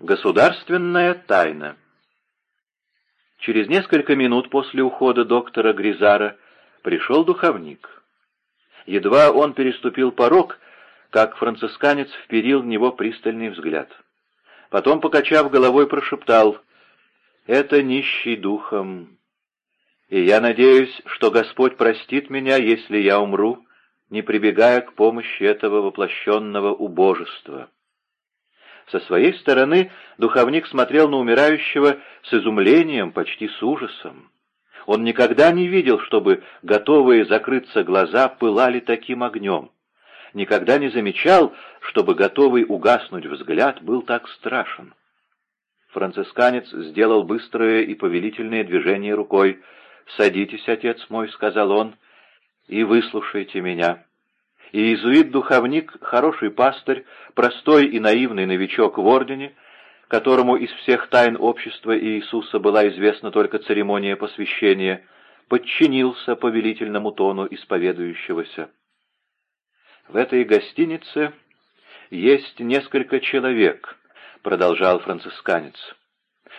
Государственная тайна. Через несколько минут после ухода доктора Гризара пришел духовник. Едва он переступил порог, как францисканец вперил в него пристальный взгляд. Потом, покачав головой, прошептал «Это нищий духом, и я надеюсь, что Господь простит меня, если я умру, не прибегая к помощи этого воплощенного убожества». Со своей стороны духовник смотрел на умирающего с изумлением, почти с ужасом. Он никогда не видел, чтобы готовые закрыться глаза пылали таким огнем. Никогда не замечал, чтобы готовый угаснуть взгляд был так страшен. Францисканец сделал быстрое и повелительное движение рукой. «Садитесь, отец мой», — сказал он, — «и выслушайте меня». Иезуит-духовник, хороший пастырь, простой и наивный новичок в ордене, которому из всех тайн общества Иисуса была известна только церемония посвящения, подчинился повелительному тону исповедующегося. «В этой гостинице есть несколько человек», — продолжал францисканец.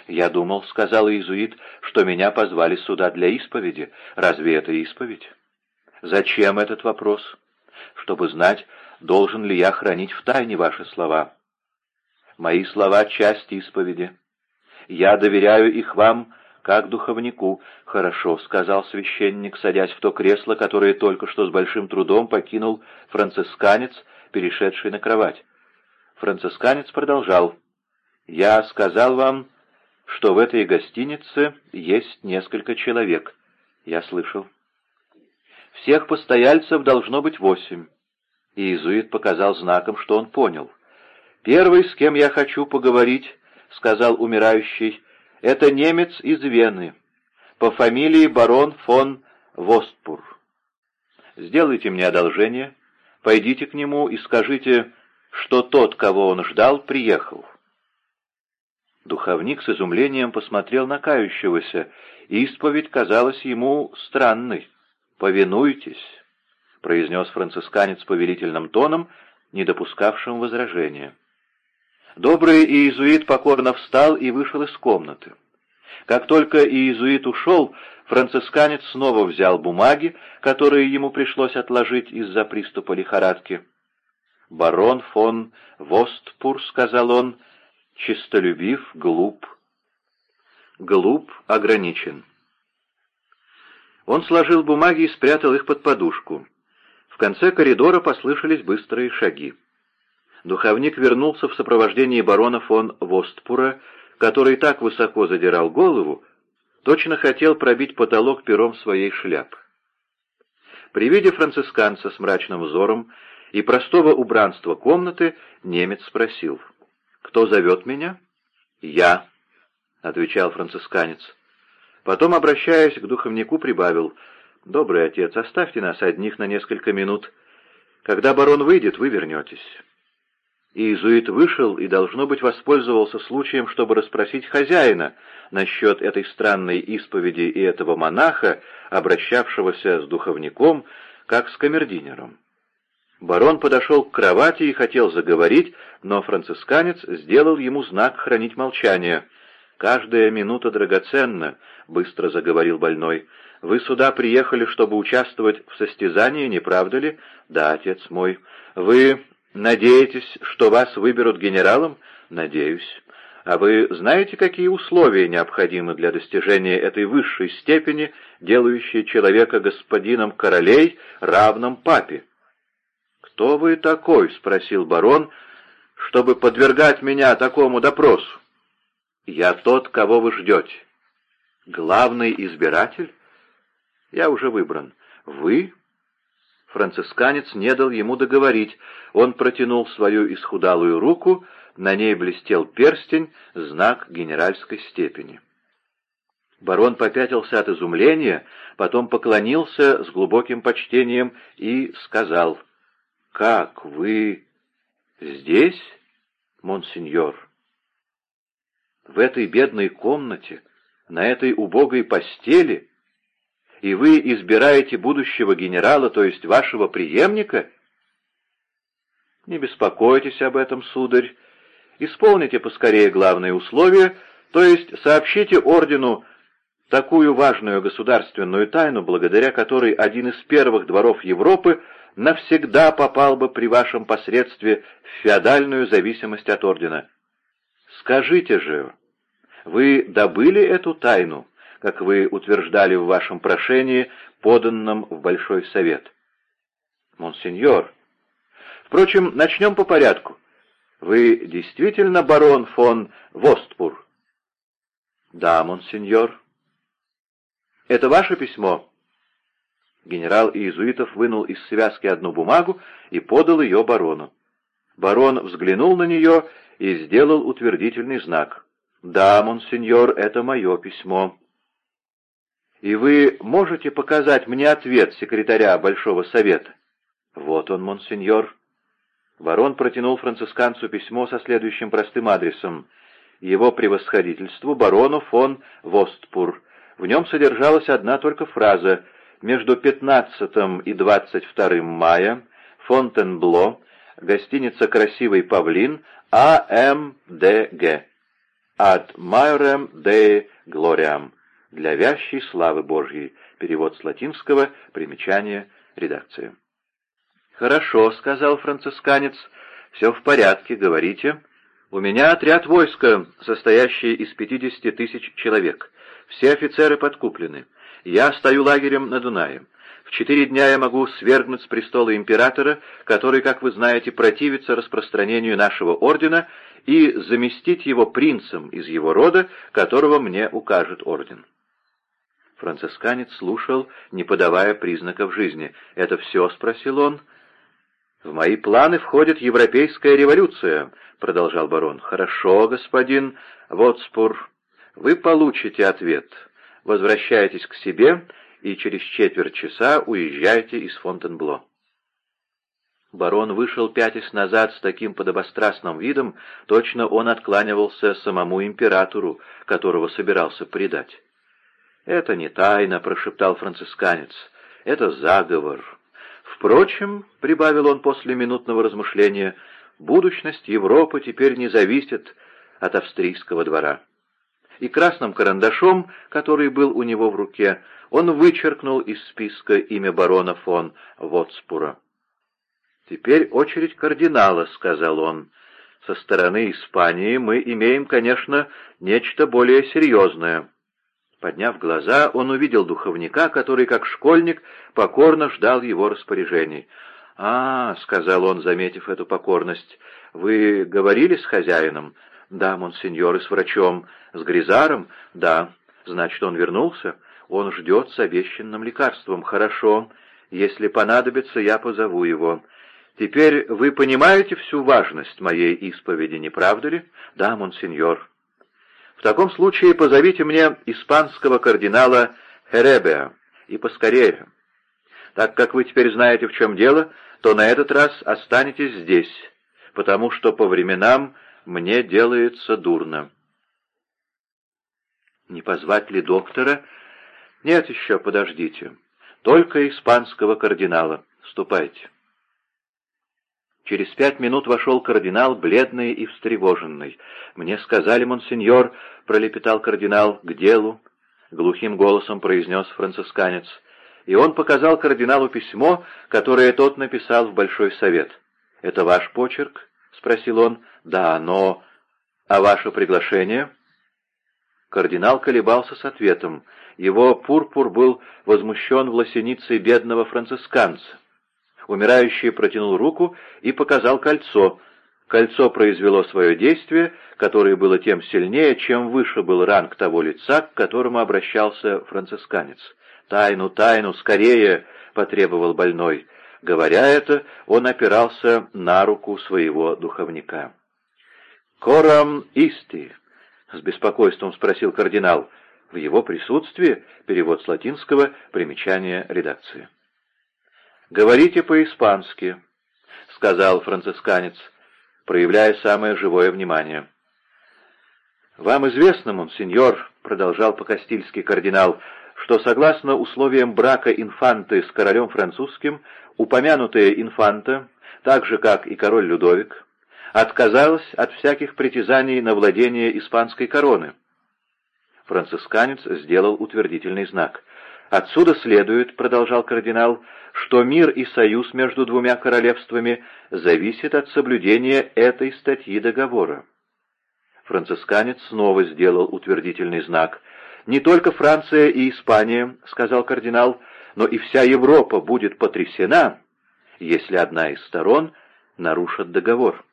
«Я думал, — сказал иезуит, — что меня позвали сюда для исповеди. Разве это исповедь? Зачем этот вопрос?» Чтобы знать, должен ли я хранить в тайне ваши слова. Мои слова — часть исповеди. Я доверяю их вам, как духовнику. Хорошо, — сказал священник, садясь в то кресло, которое только что с большим трудом покинул францисканец, перешедший на кровать. Францисканец продолжал. «Я сказал вам, что в этой гостинице есть несколько человек. Я слышал. Всех постояльцев должно быть восемь. И иезуит показал знаком, что он понял. «Первый, с кем я хочу поговорить, — сказал умирающий, — это немец из Вены, по фамилии барон фон Востпур. Сделайте мне одолжение, пойдите к нему и скажите, что тот, кого он ждал, приехал». Духовник с изумлением посмотрел на кающегося, и исповедь казалась ему странной. «Повинуйтесь», — произнес францисканец повелительным тоном, не допускавшим возражения. Добрый иезуит покорно встал и вышел из комнаты. Как только иезуит ушел, францисканец снова взял бумаги, которые ему пришлось отложить из-за приступа лихорадки. «Барон фон Востпур», — сказал он, — «чистолюбив, глуп». «Глуп ограничен». Он сложил бумаги и спрятал их под подушку. В конце коридора послышались быстрые шаги. Духовник вернулся в сопровождении барона фон Востпура, который так высоко задирал голову, точно хотел пробить потолок пером своей шляпы. При виде францисканца с мрачным взором и простого убранства комнаты немец спросил, «Кто зовет меня?» «Я», — отвечал францисканец. Потом, обращаясь к духовнику, прибавил, «Добрый отец, оставьте нас одних на несколько минут. Когда барон выйдет, вы вернетесь». Иезуит вышел и, должно быть, воспользовался случаем, чтобы расспросить хозяина насчет этой странной исповеди и этого монаха, обращавшегося с духовником, как с камердинером. Барон подошел к кровати и хотел заговорить, но францисканец сделал ему знак хранить молчание — «Каждая минута драгоценна», — быстро заговорил больной. «Вы сюда приехали, чтобы участвовать в состязании, не правда ли?» «Да, отец мой. Вы надеетесь, что вас выберут генералом?» «Надеюсь. А вы знаете, какие условия необходимы для достижения этой высшей степени, делающей человека господином королей, равным папе?» «Кто вы такой?» — спросил барон, — «чтобы подвергать меня такому допросу?» «Я тот, кого вы ждете». «Главный избиратель?» «Я уже выбран». «Вы?» Францисканец не дал ему договорить. Он протянул свою исхудалую руку, на ней блестел перстень, знак генеральской степени. Барон попятился от изумления, потом поклонился с глубоким почтением и сказал, «Как вы здесь, монсеньор?» В этой бедной комнате, на этой убогой постели, и вы избираете будущего генерала, то есть вашего преемника? Не беспокойтесь об этом, сударь. Исполните поскорее главные условия, то есть сообщите ордену такую важную государственную тайну, благодаря которой один из первых дворов Европы навсегда попал бы при вашем посредстве в феодальную зависимость от ордена. Скажите же, вы добыли эту тайну, как вы утверждали в вашем прошении, поданном в Большой Совет? Монсеньор. Впрочем, начнем по порядку. Вы действительно барон фон Востпур? Да, монсеньор. Это ваше письмо? Генерал Иезуитов вынул из связки одну бумагу и подал ее барону. Барон взглянул на нее и сделал утвердительный знак. «Да, монсеньор, это мое письмо». «И вы можете показать мне ответ секретаря Большого Совета?» «Вот он, монсеньор». Барон протянул францисканцу письмо со следующим простым адресом. Его превосходительству барону фон Востпур. В нем содержалась одна только фраза «Между 15 и 22 мая Фонтенбло, гостиница «Красивый павлин», АМДГ. Ad Majorem Dei Gloriam. Для вящей славы Божьей. Перевод с латинского. Примечание. Редакция. «Хорошо», — сказал францисканец, — «все в порядке, говорите. У меня отряд войска, состоящий из пятидесяти тысяч человек. Все офицеры подкуплены. Я стою лагерем на Дунае. В четыре дня я могу свергнуть с престола императора, который, как вы знаете, противится распространению нашего ордена, и заместить его принцем из его рода, которого мне укажет орден». Францисканец слушал, не подавая признаков жизни. «Это все?» — спросил он. «В мои планы входит европейская революция», — продолжал барон. «Хорошо, господин Вотспур, вы получите ответ. Возвращайтесь к себе и через четверть часа уезжайте из Фонтенбло». Барон вышел пятясь назад с таким подобострастным видом, точно он откланивался самому императору, которого собирался предать. «Это не тайна», — прошептал францисканец, — «это заговор». Впрочем, — прибавил он после минутного размышления, — будущность Европы теперь не зависит от австрийского двора. И красным карандашом, который был у него в руке, он вычеркнул из списка имя барона фон Вотспура. «Теперь очередь кардинала», — сказал он. «Со стороны Испании мы имеем, конечно, нечто более серьезное». Подняв глаза, он увидел духовника, который, как школьник, покорно ждал его распоряжений. «А, — сказал он, заметив эту покорность, — вы говорили с хозяином?» «Да, монсеньор, и с врачом. С Гризаром?» «Да. Значит, он вернулся? Он ждет с обещанным лекарством. Хорошо. Если понадобится, я позову его. Теперь вы понимаете всю важность моей исповеди, не правда ли? Да, монсеньор. В таком случае позовите мне испанского кардинала Херебеа, и поскорее. Так как вы теперь знаете, в чем дело, то на этот раз останетесь здесь, потому что по временам мне делается дурно. Не позвать ли доктора? Нет еще, подождите. Только испанского кардинала. Ступайте. Через пять минут вошел кардинал, бледный и встревоженный. «Мне сказали, монсеньор», — пролепетал кардинал, — «к делу», — глухим голосом произнес францисканец. И он показал кардиналу письмо, которое тот написал в Большой Совет. «Это ваш почерк?» — спросил он. «Да, но...» «А ваше приглашение?» Кардинал колебался с ответом. Его пурпур был возмущен власеницей бедного францисканца. Умирающий протянул руку и показал кольцо. Кольцо произвело свое действие, которое было тем сильнее, чем выше был ранг того лица, к которому обращался францисканец. «Тайну, тайну, скорее!» — потребовал больной. Говоря это, он опирался на руку своего духовника. «Корам исти?» — с беспокойством спросил кардинал. В его присутствии перевод с латинского, примечание редакции. «Говорите по-испански», — сказал францисканец, проявляя самое живое внимание. «Вам известно, монсеньор», — продолжал по-кастильски кардинал, что согласно условиям брака инфанты с королем французским, упомянутая инфанта, так же как и король Людовик, отказалась от всяких притязаний на владение испанской короны. Францисканец сделал утвердительный знак. «Отсюда следует, — продолжал кардинал, — что мир и союз между двумя королевствами зависит от соблюдения этой статьи договора». Францисканец снова сделал утвердительный знак. «Не только Франция и Испания, — сказал кардинал, — но и вся Европа будет потрясена, если одна из сторон нарушит договор».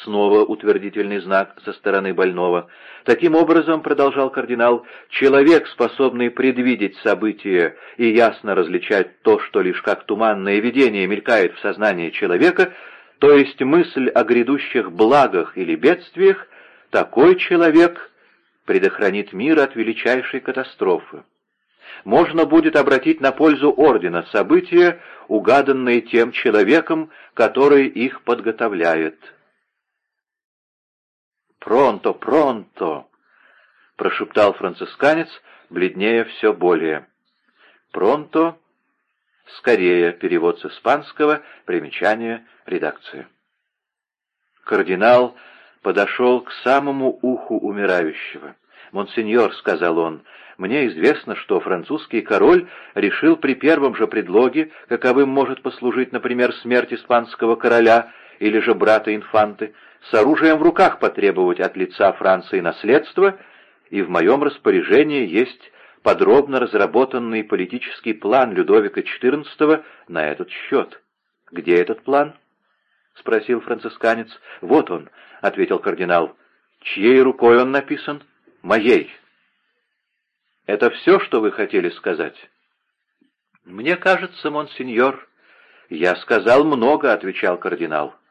Снова утвердительный знак со стороны больного. Таким образом, продолжал кардинал, человек, способный предвидеть события и ясно различать то, что лишь как туманное видение мелькает в сознании человека, то есть мысль о грядущих благах или бедствиях, такой человек предохранит мир от величайшей катастрофы. Можно будет обратить на пользу ордена события, угаданные тем человеком, который их подготовляет. «Пронто, пронто!» — прошептал францисканец, бледнее все более. «Пронто» — скорее перевод с испанского, примечание редакции. Кардинал подошел к самому уху умирающего. «Монсеньор», — сказал он, — «мне известно, что французский король решил при первом же предлоге, каковым может послужить, например, смерть испанского короля или же брата инфанты, с оружием в руках потребовать от лица Франции наследство, и в моем распоряжении есть подробно разработанный политический план Людовика XIV на этот счет. Где этот план? — спросил францисканец. — Вот он, — ответил кардинал. — Чьей рукой он написан? — Моей. — Это все, что вы хотели сказать? — Мне кажется, монсеньор. — Я сказал много, — отвечал кардинал. —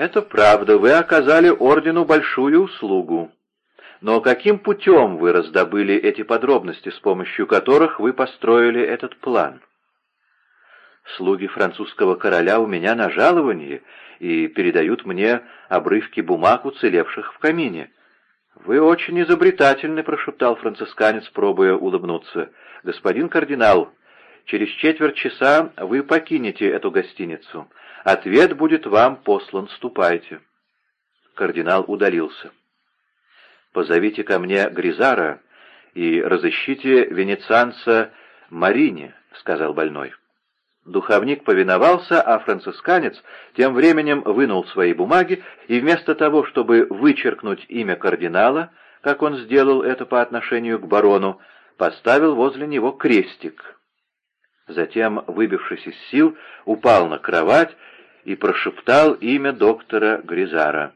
«Это правда, вы оказали ордену большую услугу. Но каким путем вы раздобыли эти подробности, с помощью которых вы построили этот план?» «Слуги французского короля у меня на жаловании и передают мне обрывки бумаг, уцелевших в камине». «Вы очень изобретательны», — прошептал францисканец, пробуя улыбнуться. «Господин кардинал, через четверть часа вы покинете эту гостиницу. Ответ будет вам послан, ступайте. Кардинал удалился. «Позовите ко мне Гризара и разыщите венецианца Марини», — сказал больной. Духовник повиновался, а францисканец тем временем вынул свои бумаги и вместо того, чтобы вычеркнуть имя кардинала, как он сделал это по отношению к барону, поставил возле него крестик. Затем, выбившись из сил, упал на кровать и прошептал имя доктора Гризара.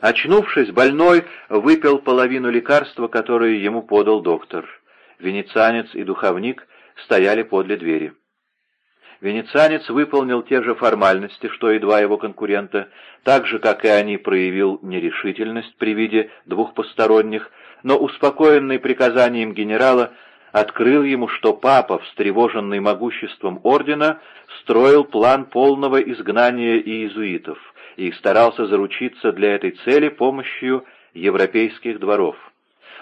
Очнувшись, больной выпил половину лекарства, которое ему подал доктор. Венецианец и духовник стояли подле двери. Венецианец выполнил те же формальности, что и два его конкурента, так же, как и они, проявил нерешительность при виде двух посторонних, но, успокоенный приказанием генерала, открыл ему, что папа, встревоженный могуществом ордена, строил план полного изгнания иезуитов и старался заручиться для этой цели помощью европейских дворов.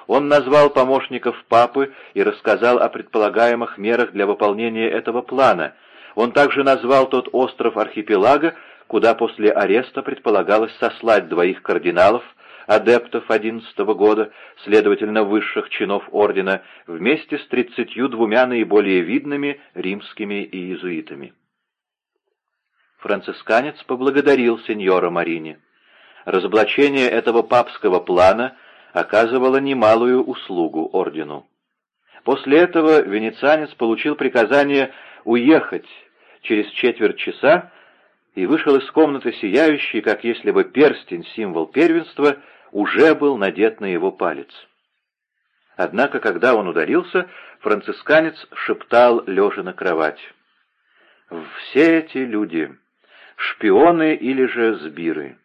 Он назвал помощников папы и рассказал о предполагаемых мерах для выполнения этого плана. Он также назвал тот остров архипелага, куда после ареста предполагалось сослать двоих кардиналов, адептов одиннадцатого года, следовательно, высших чинов ордена, вместе с тридцатью двумя наиболее видными римскими иезуитами. Францисканец поблагодарил сеньора Марини. Разоблачение этого папского плана оказывало немалую услугу ордену. После этого венецианец получил приказание уехать через четверть часа и вышел из комнаты сияющий, как если бы перстень, символ первенства, уже был надет на его палец. Однако, когда он ударился, францисканец шептал, лежа на кровать. «Все эти люди, шпионы или же сбиры,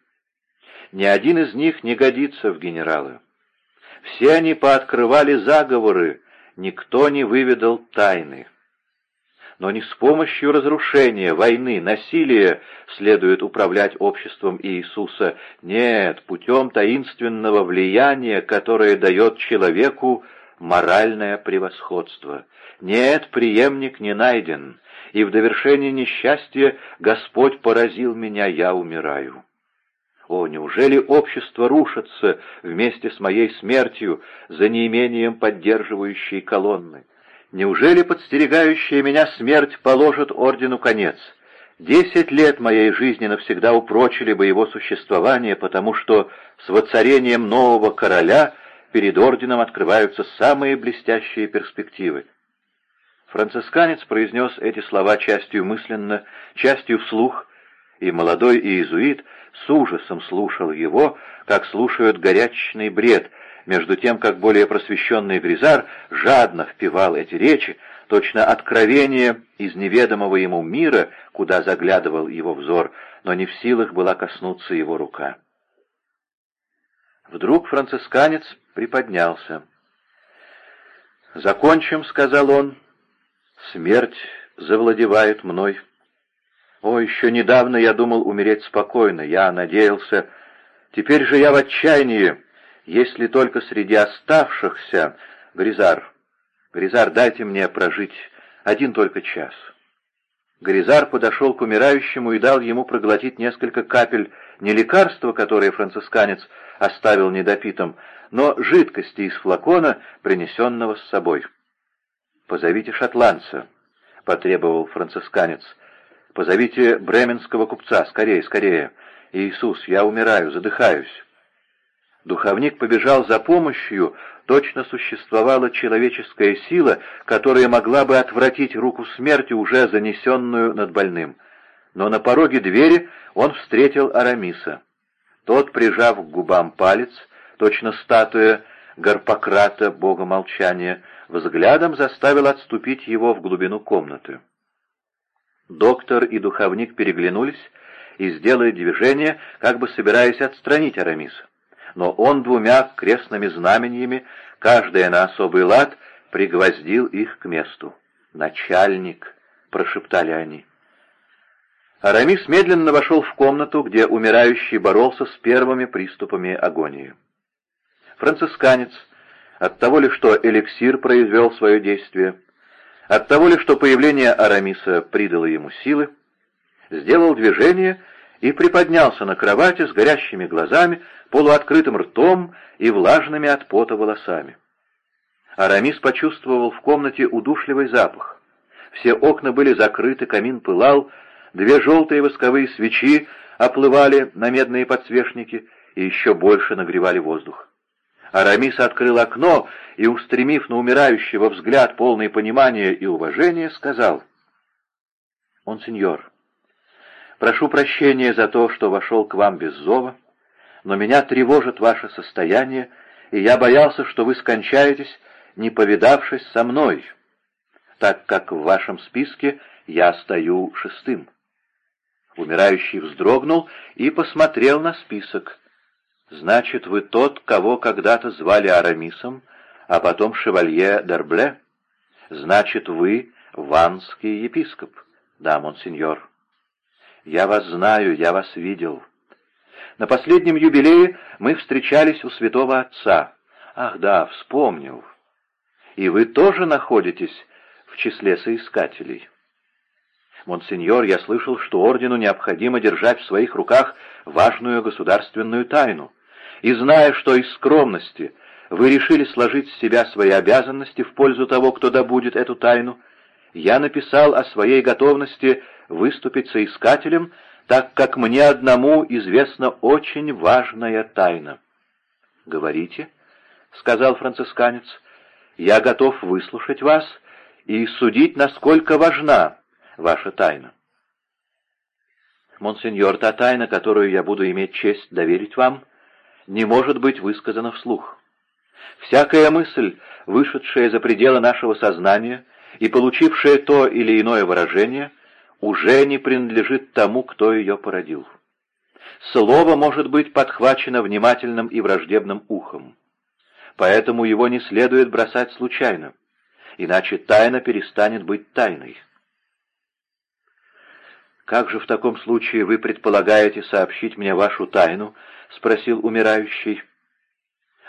ни один из них не годится в генералы. Все они пооткрывали заговоры, никто не выведал тайны но не с помощью разрушения, войны, насилия следует управлять обществом Иисуса. Нет, путем таинственного влияния, которое дает человеку моральное превосходство. Нет, преемник не найден, и в довершение несчастья Господь поразил меня, я умираю. О, неужели общество рушится вместе с моей смертью за неимением поддерживающей колонны? Неужели подстерегающая меня смерть положит ордену конец? Десять лет моей жизни навсегда упрочили бы его существование, потому что с воцарением нового короля перед орденом открываются самые блестящие перспективы. Францисканец произнес эти слова частью мысленно, частью вслух, и молодой иезуит с ужасом слушал его, как слушают горячечный бред, между тем, как более просвещенный Гризар жадно впивал эти речи, точно откровение из неведомого ему мира, куда заглядывал его взор, но не в силах была коснуться его рука. Вдруг францисканец приподнялся. «Закончим», — сказал он, — «смерть завладевает мной». О, еще недавно я думал умереть спокойно, я надеялся. Теперь же я в отчаянии, если только среди оставшихся... Гризар, Гризар, дайте мне прожить один только час. Гризар подошел к умирающему и дал ему проглотить несколько капель не лекарства, которое францисканец оставил недопитым, но жидкости из флакона, принесенного с собой. «Позовите шотландца», — потребовал францисканец, — Позовите бременского купца, скорее, скорее. Иисус, я умираю, задыхаюсь. Духовник побежал за помощью, точно существовала человеческая сила, которая могла бы отвратить руку смерти, уже занесенную над больным. Но на пороге двери он встретил Арамиса. Тот, прижав к губам палец, точно статуя Гарпократа, бога молчания, взглядом заставил отступить его в глубину комнаты. Доктор и духовник переглянулись и сделали движение, как бы собираясь отстранить Арамиса. Но он двумя крестными знамениями, каждая на особый лад, пригвоздил их к месту. «Начальник!» — прошептали они. Арамис медленно вошел в комнату, где умирающий боролся с первыми приступами агонии. Францисканец, от того ли, что эликсир произвел свое действие, от того ли, что появление Арамиса придало ему силы, сделал движение и приподнялся на кровати с горящими глазами, полуоткрытым ртом и влажными от пота волосами. Арамис почувствовал в комнате удушливый запах. Все окна были закрыты, камин пылал, две желтые восковые свечи оплывали на медные подсвечники и еще больше нагревали воздух. Арамис открыл окно и, устремив на умирающего взгляд полный понимания и уважения, сказал, «Он сеньор, прошу прощения за то, что вошел к вам без зова, но меня тревожит ваше состояние, и я боялся, что вы скончаетесь, не повидавшись со мной, так как в вашем списке я стою шестым». Умирающий вздрогнул и посмотрел на список. «Значит, вы тот, кого когда-то звали Арамисом, а потом шевалье Дербле? Значит, вы ванский епископ?» «Да, монсеньор». «Я вас знаю, я вас видел. На последнем юбилее мы встречались у святого отца. Ах да, вспомнил. И вы тоже находитесь в числе соискателей». «Монсеньор, я слышал, что ордену необходимо держать в своих руках важную государственную тайну. И зная, что из скромности вы решили сложить с себя свои обязанности в пользу того, кто добудет эту тайну, я написал о своей готовности выступить соискателем, так как мне одному известна очень важная тайна». «Говорите», — сказал францисканец, — «я готов выслушать вас и судить, насколько важна ваша тайна». «Монсеньор, та тайна, которую я буду иметь честь доверить вам, не может быть высказана вслух. Всякая мысль, вышедшая за пределы нашего сознания и получившая то или иное выражение, уже не принадлежит тому, кто ее породил. Слово может быть подхвачено внимательным и враждебным ухом. Поэтому его не следует бросать случайно, иначе тайна перестанет быть тайной. «Как же в таком случае вы предполагаете сообщить мне вашу тайну?» — спросил умирающий.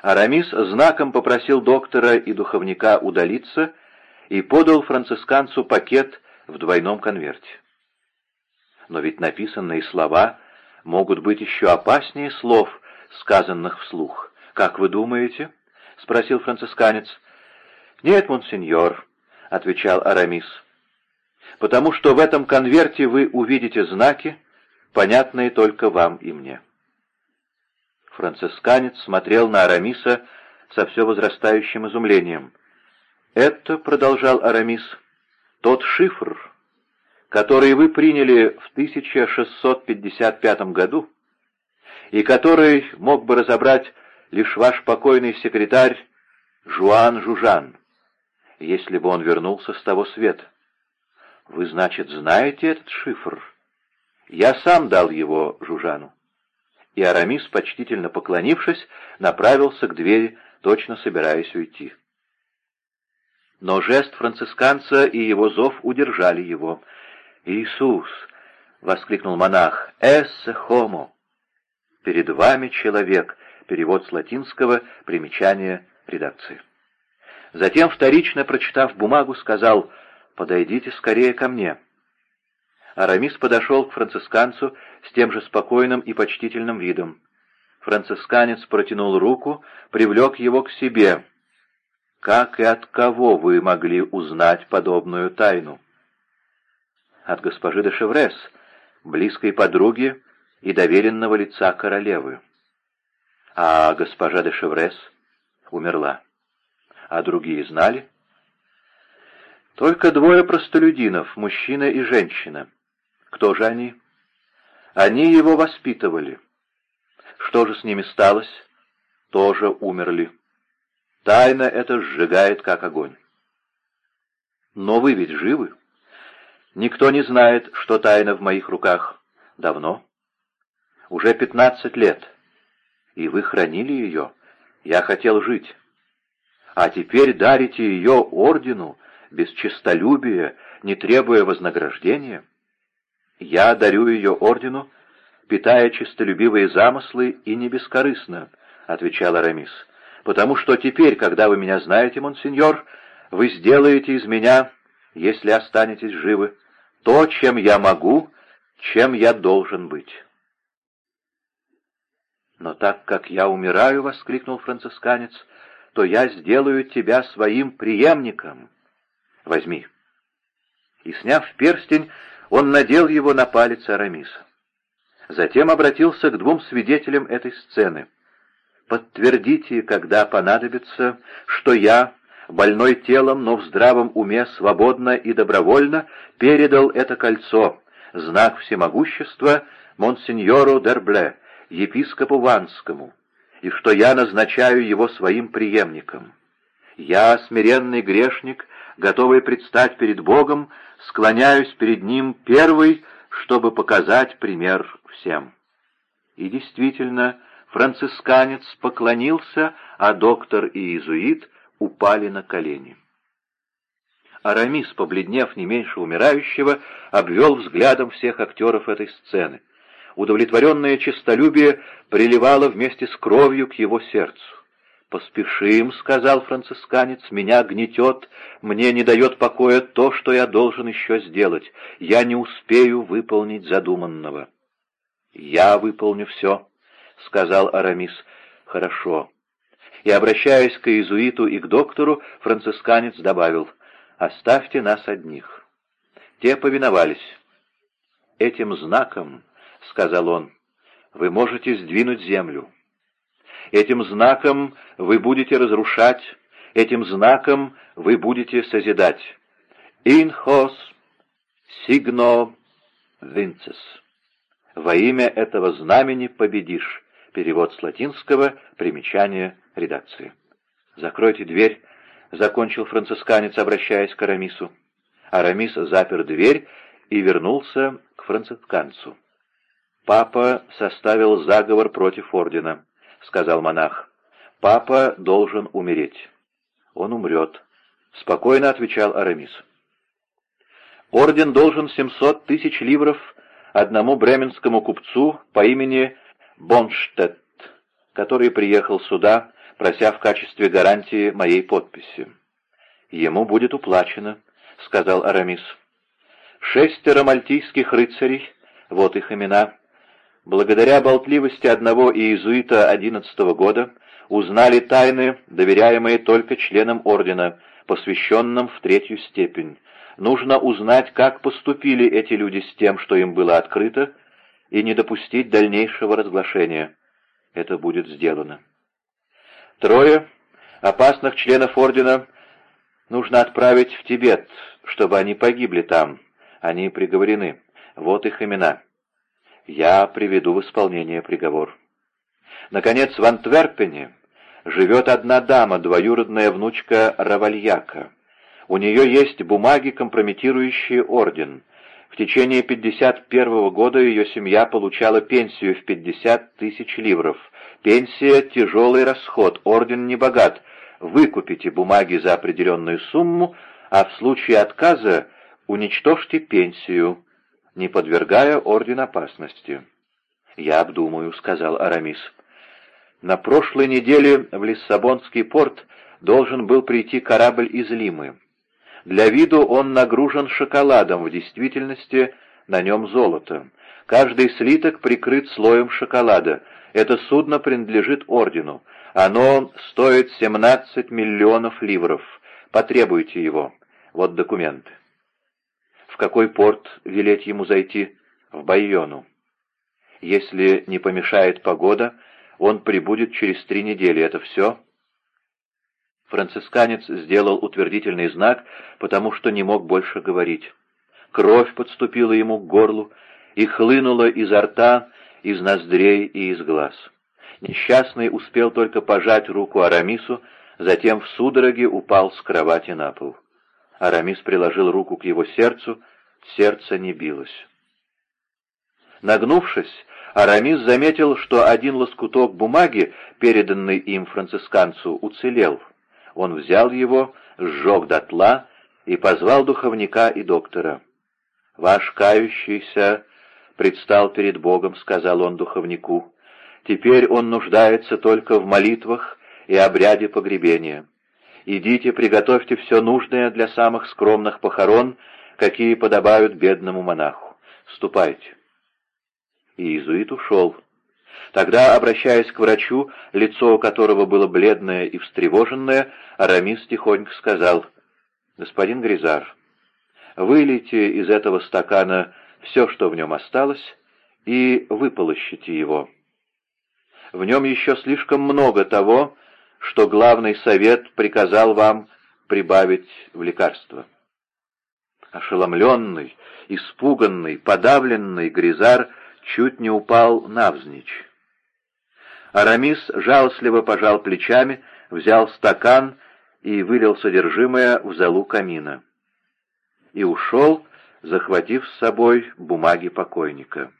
Арамис знаком попросил доктора и духовника удалиться и подал францисканцу пакет в двойном конверте. Но ведь написанные слова могут быть еще опаснее слов, сказанных вслух. «Как вы думаете?» — спросил францисканец. «Нет, монсеньор», — отвечал Арамис, — «потому что в этом конверте вы увидите знаки, понятные только вам и мне». Францисканец смотрел на Арамиса со все возрастающим изумлением. «Это, — продолжал Арамис, — тот шифр, который вы приняли в 1655 году и который мог бы разобрать лишь ваш покойный секретарь Жуан Жужан, если бы он вернулся с того света. Вы, значит, знаете этот шифр? Я сам дал его Жужану. И Арамис, почтительно поклонившись, направился к двери, точно собираясь уйти. Но жест францисканца и его зов удержали его — «Иисус!» — воскликнул монах. «Эссе хомо!» «Перед вами человек!» — перевод с латинского, примечание редакции. Затем, вторично прочитав бумагу, сказал «Подойдите скорее ко мне». Арамис подошел к францисканцу с тем же спокойным и почтительным видом. Францисканец протянул руку, привлек его к себе. «Как и от кого вы могли узнать подобную тайну?» от госпожи де Шеврес, близкой подруги и доверенного лица королевы. А госпожа де Шеврес умерла. А другие знали? Только двое простолюдинов, мужчина и женщина. Кто же они? Они его воспитывали. Что же с ними сталось? Тоже умерли. Тайна это сжигает, как огонь. Но вы ведь живы? Никто не знает, что тайна в моих руках. Давно? Уже пятнадцать лет. И вы хранили ее. Я хотел жить. А теперь дарите ее ордену, без честолюбия, не требуя вознаграждения. Я дарю ее ордену, питая честолюбивые замыслы и не бескорыстно, — отвечал Арамис, — потому что теперь, когда вы меня знаете, монсеньор, вы сделаете из меня, если останетесь живы, то, чем я могу, чем я должен быть. «Но так как я умираю, — воскликнул францисканец, — то я сделаю тебя своим преемником. Возьми». И, сняв перстень, он надел его на палец Арамиса. Затем обратился к двум свидетелям этой сцены. «Подтвердите, когда понадобится, что я, больной телом, но в здравом уме, свободно и добровольно, передал это кольцо, знак всемогущества, монсеньору Дербле, епископу Ванскому, и что я назначаю его своим преемником. Я, смиренный грешник, готовый предстать перед Богом, склоняюсь перед Ним первый, чтобы показать пример всем. И действительно, францисканец поклонился, а доктор и иезуит упали на колени. Арамис, побледнев не меньше умирающего, обвел взглядом всех актеров этой сцены. Удовлетворенное честолюбие приливало вместе с кровью к его сердцу. «Поспешим», — сказал францисканец, — «меня гнетет, мне не дает покоя то, что я должен еще сделать. Я не успею выполнить задуманного». «Я выполню все», — сказал Арамис. «Хорошо и, обращаясь к иезуиту и к доктору, францисканец добавил «Оставьте нас одних». Те повиновались. «Этим знаком, — сказал он, — вы можете сдвинуть землю. Этим знаком вы будете разрушать, этим знаком вы будете созидать. «In hos signo vinces». «Во имя этого знамени победишь». Перевод с латинского, примечание редакции. «Закройте дверь», — закончил францисканец, обращаясь к Арамису. Арамис запер дверь и вернулся к францисканцу. «Папа составил заговор против ордена», — сказал монах. «Папа должен умереть». «Он умрет», — спокойно отвечал Арамис. «Орден должен семьсот тысяч ливров одному бременскому купцу по имени Бонштедт, который приехал сюда прося в качестве гарантии моей подписи. «Ему будет уплачено», — сказал Арамис. Шестеро мальтийских рыцарей, вот их имена, благодаря болтливости одного иезуита одиннадцатого года, узнали тайны, доверяемые только членам ордена, посвященным в третью степень. Нужно узнать, как поступили эти люди с тем, что им было открыто, и не допустить дальнейшего разглашения. Это будет сделано. Трое опасных членов ордена нужно отправить в Тибет, чтобы они погибли там. Они приговорены. Вот их имена. Я приведу в исполнение приговор. Наконец, в Антверпене живет одна дама, двоюродная внучка Равальяка. У нее есть бумаги, компрометирующие орден. В течение 51 года ее семья получала пенсию в 50 тысяч ливров. Пенсия — тяжелый расход, орден не богат. Выкупите бумаги за определенную сумму, а в случае отказа уничтожьте пенсию, не подвергая орден опасности. «Я обдумаю», — сказал Арамис. На прошлой неделе в Лиссабонский порт должен был прийти корабль из Лимы. Для виду он нагружен шоколадом, в действительности на нем золото. Каждый слиток прикрыт слоем шоколада. Это судно принадлежит ордену. Оно стоит 17 миллионов ливров. Потребуйте его. Вот документы. В какой порт велеть ему зайти? В Байону. Если не помешает погода, он прибудет через три недели. Это все? Францисканец сделал утвердительный знак, потому что не мог больше говорить. Кровь подступила ему к горлу и хлынула изо рта, из ноздрей и из глаз. Несчастный успел только пожать руку Арамису, затем в судороге упал с кровати на пол. Арамис приложил руку к его сердцу, сердце не билось. Нагнувшись, Арамис заметил, что один лоскуток бумаги, переданный им францисканцу, уцелел. Он взял его, сжег дотла и позвал духовника и доктора. «Ваш кающийся предстал перед Богом», — сказал он духовнику. «Теперь он нуждается только в молитвах и обряде погребения. Идите, приготовьте все нужное для самых скромных похорон, какие подобают бедному монаху. Ступайте». И иезуит ушел. Тогда, обращаясь к врачу, лицо у которого было бледное и встревоженное, Арамис тихонько сказал, «Господин Гризар, вылейте из этого стакана все, что в нем осталось, и выполощите его. В нем еще слишком много того, что главный совет приказал вам прибавить в лекарство». Ошеломленный, испуганный, подавленный Гризар чуть не упал навзничь. Арамис жалостливо пожал плечами, взял стакан и вылил содержимое в залу камина. И ушел, захватив с собой бумаги покойника.